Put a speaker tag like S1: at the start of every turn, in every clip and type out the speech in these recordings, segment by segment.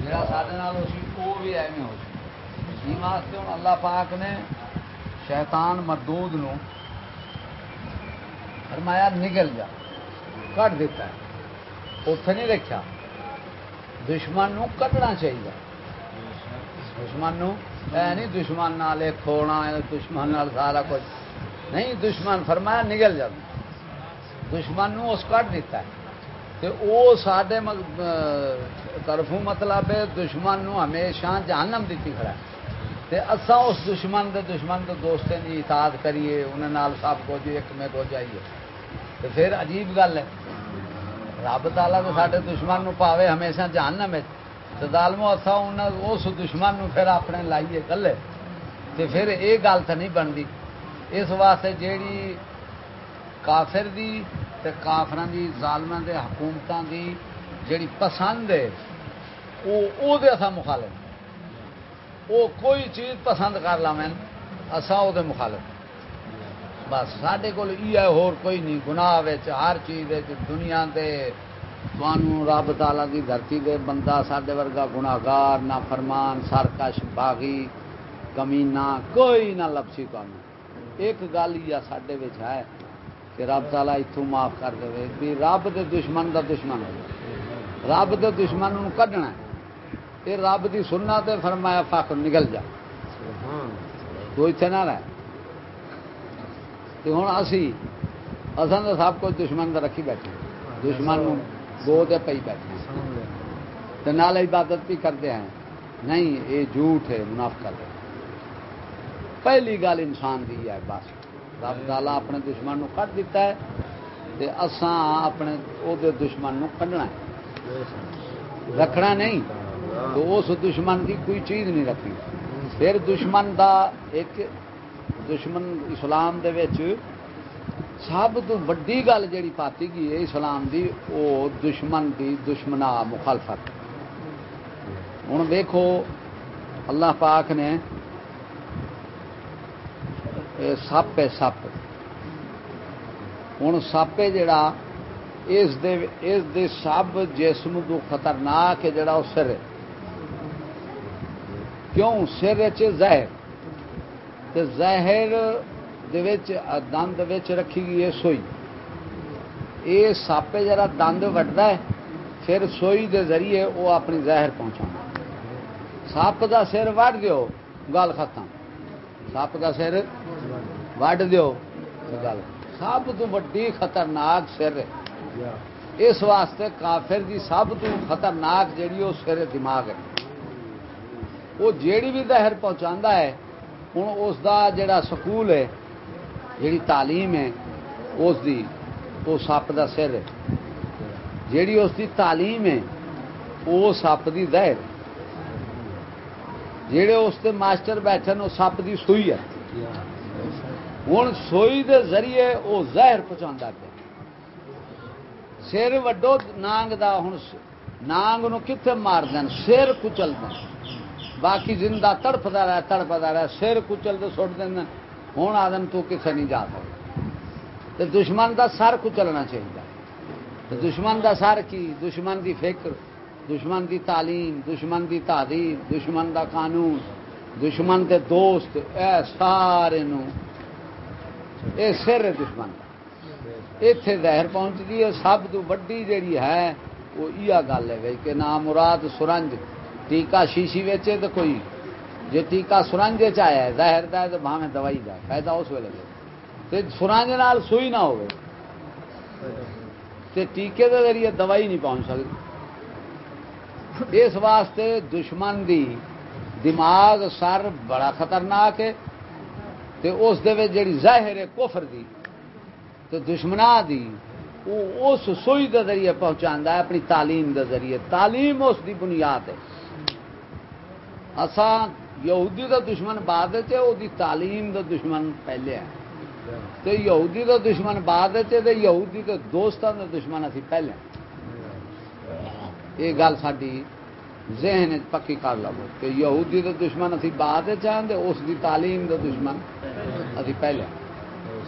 S1: جڑا سارے ہو سی وہ بھی ایویں ہو سی جی واسطے ہوں اللہ پاک نے شیطان مردود نو فرمایا نگل جا کٹ دیتا ہے اتنے نہیں رکھا دشمن نو کٹنا چاہیے دشمن نو نہیں دشمن نال کھونا دشمن نال سارا کچھ۔ نہیں، دشمن فرمایا نگل جا دشمن نو اس کٹ دیتا ہے۔ تے او ساڈے طرفوں مطلب ہے، دشمن نو ہمیشہ جہنم دیتی کھڑا ہے۔ تے اسا اس دشمن دے دشمن دے دوستے دی اطاعت کریے، انہاں نال سب کچھ ایک میں کو جائیے تے پھر عجیب گل ہے۔ رب تعالیٰ تو سارے دشمن نو پاوے ہمیشہ جہنم ہے تو دالمو اسا اس دشمن نو پھر اپنے لائیے کلے۔ تے پھر یہ گل تو نہیں بنتی۔ اس واسطے جیڑی کافر دی تے کافران دی ظالمان دے حکومتاں دی جیڑی پسند ہے وہ او دے اسا مخالف وہ کوئی چیز پسند کر لا میں اسا او دے مخالف بس سڈے کول یہ ہور کوئی نہیں۔ گناہ ہر چیز دنیا دے تمہوں رب تالا دی دھرتی دے بندہ سڈے ورگا گناگار نہ فرمان سرکش، باغی کمینا کوئی نہ لپسی تمہیں ایک گل ہی سڈے ہے۔ کہ رب تالا اتوں معاف کر دے بھی رب دے دشمن دا دشمن ہو رب دے دشمن کڈنا یہ رب دی سننا تے فرمایا فخر نکل جا۔ تو اتنے نہ رہ۔ ہوں اسی اصل تو سب کچھ دشمن کا رکھی بیٹھے۔ دشمن گو دے پی بیٹھے۔ نال عبادت بھی کرتے ہیں۔ نہیں یہ جھوٹ ہے مناف کر پہلی گل انسان دی ہے بس۔ رب تالا اپنے دشمن کٹ دیتا ہے تے اساں اپنے او دے دشمن نو کڈنا ہے۔ رکھنا نہیں۔ تو اس دشمن دی کوئی چیز نہیں رکھنی۔ پھر دشمن دا ایک دشمن اسلام دے وچ سب تو وڈی گل جیڑی پاتی گئی ہے اسلام دی، او دشمن دی دشمنا مخالفت۔ ہوں دیکھو اللہ پاک نے سپ ہے سپ ہوں سپ ہے جڑا اس دے اس دے سب جسم تو خطرناک ہے جڑا وہ سر ہے کیوں سر چہر زہر دند رکھی گئی ہے سوئی یہ سپ جرا دند وٹتا ہے پھر سوئی دے ذریعے وہ اپنی زہر پہنچا سپ دا سر وڈ دیو گل ختم سپ دا سر وڈ دیو۔ گل۔ سب تو وڈی خطرناک سر اس واسطے کافر دی سب تو خطرناک جیڑی وہ سر دماغ ہے۔ وہ جیڑی بھی زہر پہنچا ہے ہوں اس دا جڑا سکول ہے جیڑی تعلیم ہے اس دی وہ سپ دا سر ہے۔ جیڑی اس دی تعلیم ہے وہ سپ دی دہر جڑے اس ماسٹر بیٹھے وہ سپ دی سوئی ہے۔ ہوں سوئی دے ذریعے وہ زہر پہنچا پہ سر وڈو نانگ دا ہوں نانگ نو کتنے مار دین؟ سر کچل دین۔ باقی زندہ تڑپتا رہا تڑپتا رہا سر کچل تو سٹ دینا ہوں آدم تو کسے نہیں جا سکتا دشمن دا سر کچلنا چاہیے دشمن دا سر کی؟ دشمن دی فکر، دشمن دی تعلیم، دشمن دی تعلیم دشمن دا قانون، دشمن دے دوست، اے سارے نو اے سر ہے دشمن۔ اتے زہر پہنچتی ہے، سب تو وڈی جیڑی ہے، وہ یہ گل ہے کہ نام مراد سرنج۔ ٹیکا شیشی ویچے تو کوئی جی ٹیکا سرنج چیا ہے، زہر دا ہے تو بھاویں دوائی دا فائدہ اس ویلے دے۔ سرنج نال سوئی نہ ہوئے تے ٹیکے دے ذریعے دوائی نہیں پہنچ سکتی اس واسطے دشمن دی دماغ سر بڑا خطرناک ہے۔ تے اس دے جڑی ظاہر ہے کفر دی تو دشمنا دی وہ اس سوئی دے ذریعے پہنچا ہے، اپنی تعلیم دے ذریعے۔ تعلیم اس دی بنیاد ہے۔ اسان یہودی دا دشمن بعد دی تعلیم دا دشمن پہلے ہے۔ تو یہودی دا دشمن بعد یہودی کے دوستوں دا دشمن اسی پہلے یہ گل ساری ذہن پکی کر لو۔ کہ یہودی دا دشمن اسی بعد چاہتے اس دی تعلیم دا دشمن اسی پہلے۔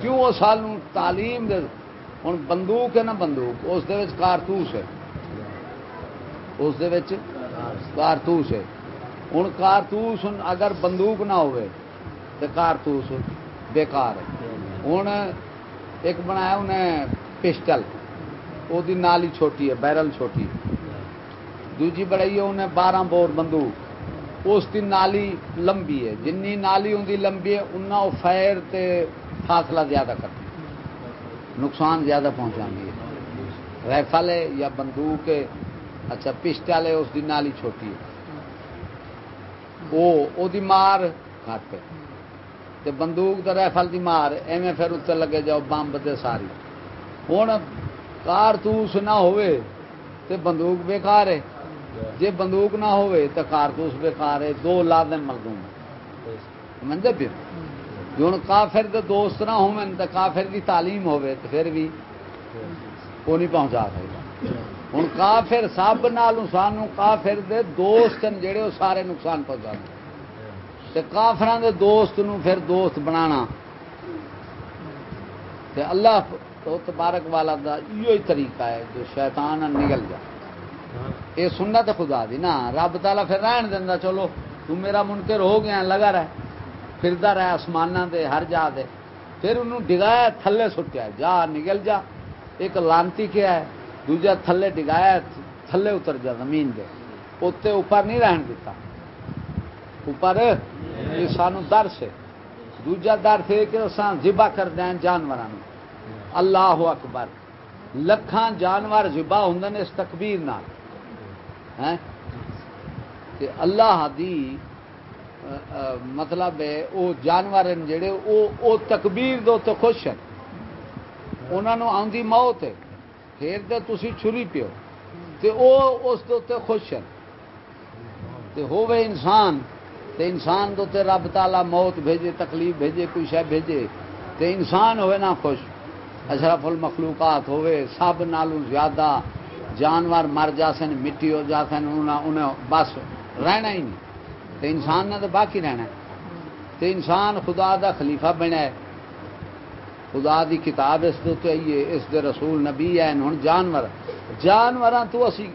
S1: کیوں وہ سال تعلیم دے؟ ہوں بندوق ہے نا بندوق، اس کارتوس ہے۔ اس کارتوس ہے۔ ہوں کارتوس اگر بندوق نہ ہوئے تو کارتوس بےکار ہوں ایک بنایا انہیں پسٹل وہ نالی چھوٹی ہے، بیرل چھوٹی دوجی بڑائی ہے، انہیں بارہ بور بندوق۔ اس کی نالی لمبی ہے۔ جن نالی ان کی لمبی ہے ان فائر تے فاصلہ زیادہ کرتی نقصان زیادہ پہنچا ہے۔ رائفل ہے یا بندوق ہے اچھا پسٹل ہے اس کی نالی چھوٹی ہے۔ وہ دی مار گھٹ تے بندوق تے رائفل دی مار، ایویں پھر اتنے لگے جاؤ، بمب دے ساری۔ ہوں کارتوس نہ ہوئے، تے بندوق بیکار ہے۔ جے بندوق نہ ہوئے تے کارتوس بیکار ہے دو لازم ملدوم سمجھے پھر؟ ہوں کافر دے دوست نہ ہو تو کافر دی تعلیم ہوئے تو پھر بھی وہ نہیں پہنچا سکتا۔ ہوں کافر سب نال سانو کافر دے دوست جڑے وہ سارے نقصان پہنچا کافران دے دوست نو پھر دوست بنانا۔ تے اللہ تو تبارک والا دا یہ طریقہ ہے جو شیطان نگل جا۔ یہ سنت خدا دی۔ نا رب تالا پھر رہن دینا چلو، تو میرا منکر ہو گیا، لگا رہا پھردا رہا آسمان دے، ہر جا دے۔ پھر انہوں ڈگایا، تھلے سٹیا۔ جا، نگل جا۔ ایک لانتی کیا ہے، دوجا تھلے ڈگایا، تھلے اتر جا زمین دے۔ اتنے اوپر نہیں رہن دیتا۔ اوپر؟ یہ سانو در سے۔ دوجا در سے کہ ذبح کر دیں جانوروں اللہ اکبر۔ لکھان جانور ذبح ہوں اس تکبیر نال۔ اللہ دی مطلب ہے وہ جانور جڑے وہ تکبیر دو تو خوش ہیں۔ انہوں آدھی موت ہے۔ پھر تو تھی چھری پیو۔ تو وہ اس دے خوش ہیں۔ تے ہوے انسان، تے انسان دو تے رب تالا موت بھیجے، تکلیف بھیجے، کوئی شہ بھیجے۔ تے انسان ہوئے نہ خوش۔ اشرف المخلوقات ہوئے سب نالوں زیادہ جانور مر جاسن مٹی ہو جاسن انہیں بس رہنا ہی نہیں۔ تو انسان نے تو باقی رہنا تو انسان خدا دا خلیفہ بنا ہے۔ خدا دی کتاب اس آئیے اس دے رسول نبی ہے ہوں جانور۔ جانور تو اسی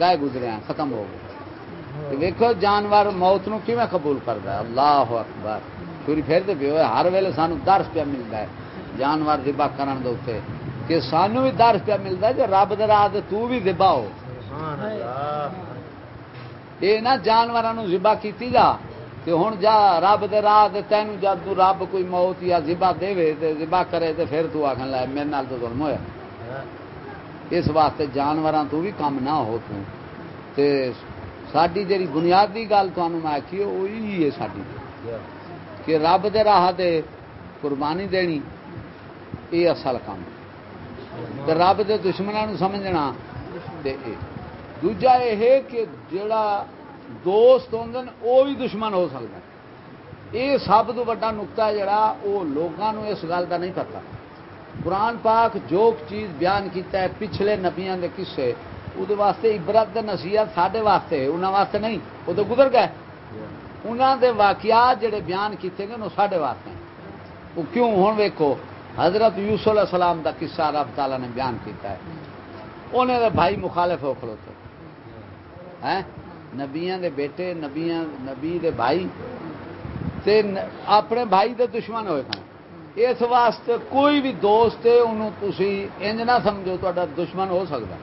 S1: گائے گزرے ہیں، ختم ہو گئے۔ ویکو جانور موت نو کیویں قبول کرتا ہے؟ اللہ اکبر۔ پوری پھر تو پیو ہر ویلے سانو درس پہ ملتا ہے۔ جانور دبا کرن دے کہ سانو بھی درس پہ ملتا ہے جو رب دراہ تو بھی ہو۔ یہ نہ جانوروں ذبح کی جا ہوں جا رب دے راہ تین جب رب کوئی موت یا ذبح دے ذبح کرے تو پھر تو آخر لائے میرے نال تو ظلم ہوا اس واسطے جانوراں تو بھی کم نہ ہو تو۔ تے ساری جی بنیادی گل تمہیں میں آخی وہی ہے ساری کہ رب دے راہ دے قربانی دینی یہ اصل کام رب دے دشمنوں سمجھنا۔ دوجا یہ کہ جڑا دوست ہوں وہ بھی دشمن ہو سکتا یہ سب تو وا نکتا جڑا وہ لوگوں اس گل کا نہیں پتا قرآن پاک جو چیز بیان کیتا ہے پچھلے نبیاں دے قصے وہ واسطے عبرت نصیحت سارے واسطے انہوں واسطے نہیں وہ تو گزر گئے۔ انہوں دے واقعات جڑے بیان کیتے گئے وہ سارے واسطے وہ کیوں؟ ہوں ویکو حضرت یوسف علیہ السلام دا قصہ رب تعالیٰ نے بیان کیتا ہے۔ انہیں بھائی مخالف ہو کھڑوتے نبیاں دے بیٹے نبیاں نبی دے بھائی۔ تے اپنے بھائی دے دشمن ہوئے کھانے اس واسطے کوئی بھی دوست ہے انہوں تسی انج نہ سمجھو تو دشمن ہو سکتا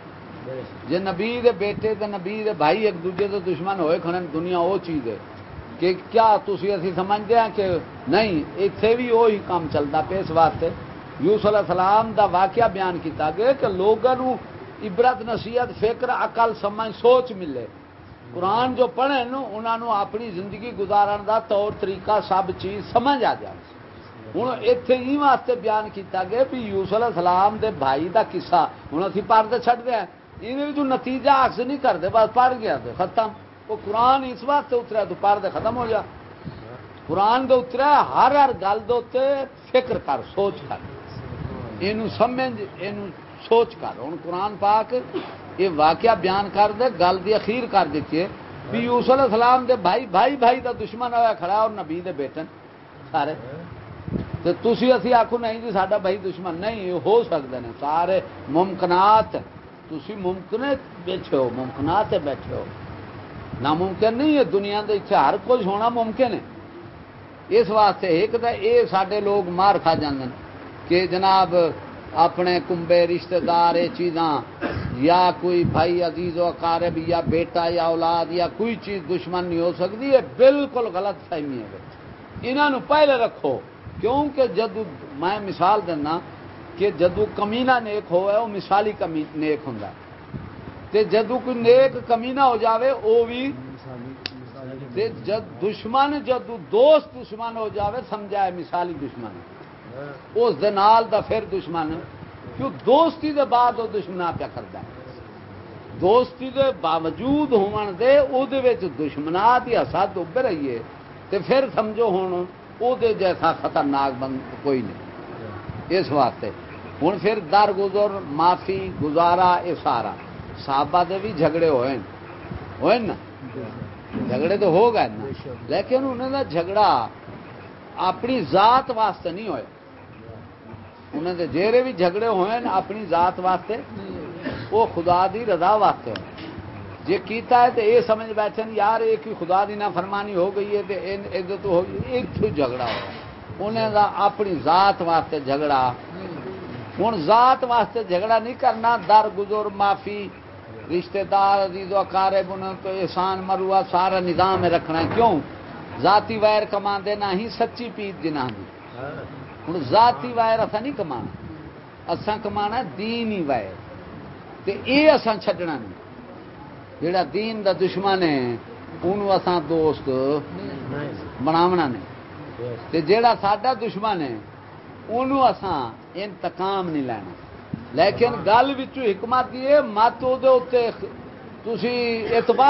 S1: جی نبی دے بیٹے تے نبی دے بھائی ایک دوجے دے دشمن ہوئے کھڑے دنیا وہ چیز ہے۔ کہ کیا تسی اسی سمجھتے ہیں کہ نہیں اتنے بھی وہی کام چلتا پہ اس واسطے۔ یوس علیہ السلام دا واقعہ بیان کیتا گیا کہ لوگوں عبرت، نصیحت، فکر، عقل، سمجھ، سوچ ملے۔ قرآن جو پڑھے انہوں اپنی زندگی گزارن دا طور، طریقہ، سب چیز سمجھ آ جائے ہوں اتنے ہی واسطے بیان کیتا گیا بھی یوس علیہ السلام دے بھائی دا قصہ۔ ہوں ابھی پڑھتے چڑھ دیا یہ نتیجہ عکس نہیں کرتے بس پڑھ گیا تو ختم۔ وہ قرآن اس واسطے اتریا دوپہر دے ختم ہو جا۔ قرآن دے اتریا ہر ہر گل دے فکر کر، سوچ کر۔ یہ سمجھ یہ سوچ کر۔ ہوں قرآن پاک یہ واقعہ بیان کر دے، گل دی اخیر کر دیتی ہے۔ بھی علیہ السلام دے بھائی بھائی بھائی دا دشمن ہوا کھڑا اور نبی دے بیٹن۔ سارے۔ تو تسی اسی آخو نہیں جی ساڈا بھائی دشمن نہیں ہو سکتے ہیں سارے ممکنات تھی ممکن بیٹھے ہو ممکنات بیٹھے ہو۔ ناممکن نہیں ہے، دنیا کے ہر کچھ ہونا ممکن ہے۔ اس واسطے ایک تو یہ سارے لوگ مار کھا جاندے کہ جناب اپنے کمبے رشتہ دار یہ چیزاں، یا کوئی بھائی عزیز و اقارب، یا بیٹا یا اولاد، یا کوئی چیز دشمن نہیں ہو سکتی، یہ بالکل غلط فہمی ہے۔ انہوں پہلے رکھو، کیونکہ جدو میں مثال دینا کہ جدو کمینہ نیک ہوا وہ مثالی کمی نیک ہوں تے جدو کوئی نیک کمینہ ہو جاوے، او بھی تے جد دشمن جدو دوست دشمن ہو جاوے سمجھا ہے مثالی دشمن۔ اس دنال دا پھر دشمن، کیوں دوستی دے بعد وہ دشمنا پیا کرتا ہے دوستی دے باوجود ہون دے وہ دے وچ دشمنا دی حسد ابھر رہی ہے تے پھر سمجھو ہوں او دے جیسا خطرناک بند کوئی نہیں۔ اس واسطے۔ ہوں پھر در گزر معافی، گزارا یہ سارا صحابہ دے بھی جھگڑے ہوئے ہوئے نا؟ جھگڑے تو ہو گئے نا۔ لیکن انہوں دا جھگڑا اپنی ذات واسطے نہیں ہوئے۔ انہوں دے جیرے بھی جھگڑے ہوئے نا اپنی ذات واسطے وہ خدا دی رضا واسطے ہوئے۔ جی کیتا ہے تو یہ سمجھ بیٹھے یار ایک ہی خدا دی نافرمانی ہو گئی ہے تو عزت ہو گئی ایک تو جھگڑا ہو انہیں دا اپنی ذات واسطے جھگڑا۔ ہوں، ذات واسطے جھگڑا نہیں کرنا در گزر معافی رشتہ دار عزیز و اقارب، انہوں کو احسان مروا سارا نظام رکھنا ہے۔ کیوں؟ ذاتی وائر کما نہ ہی سچی پیت جنا ہوں ذاتی وائر اصا نہیں کما اساں کما دینی وائر۔ تو یہ اساں چھڈنا نہیں۔ جڑا دین دا دشمن ہے انہوں اساں دوست بناونا نہیں۔ جڑا جیڑا دشمن ہے انہوں اساں انتقام نہیں لینا۔ لیکن گل وچوں حکمت یہ مت وہ تسی